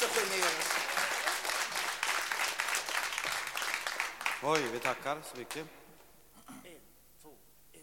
så generös. Oj, vi tackar så mycket. En, två, en,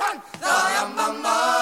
Hey!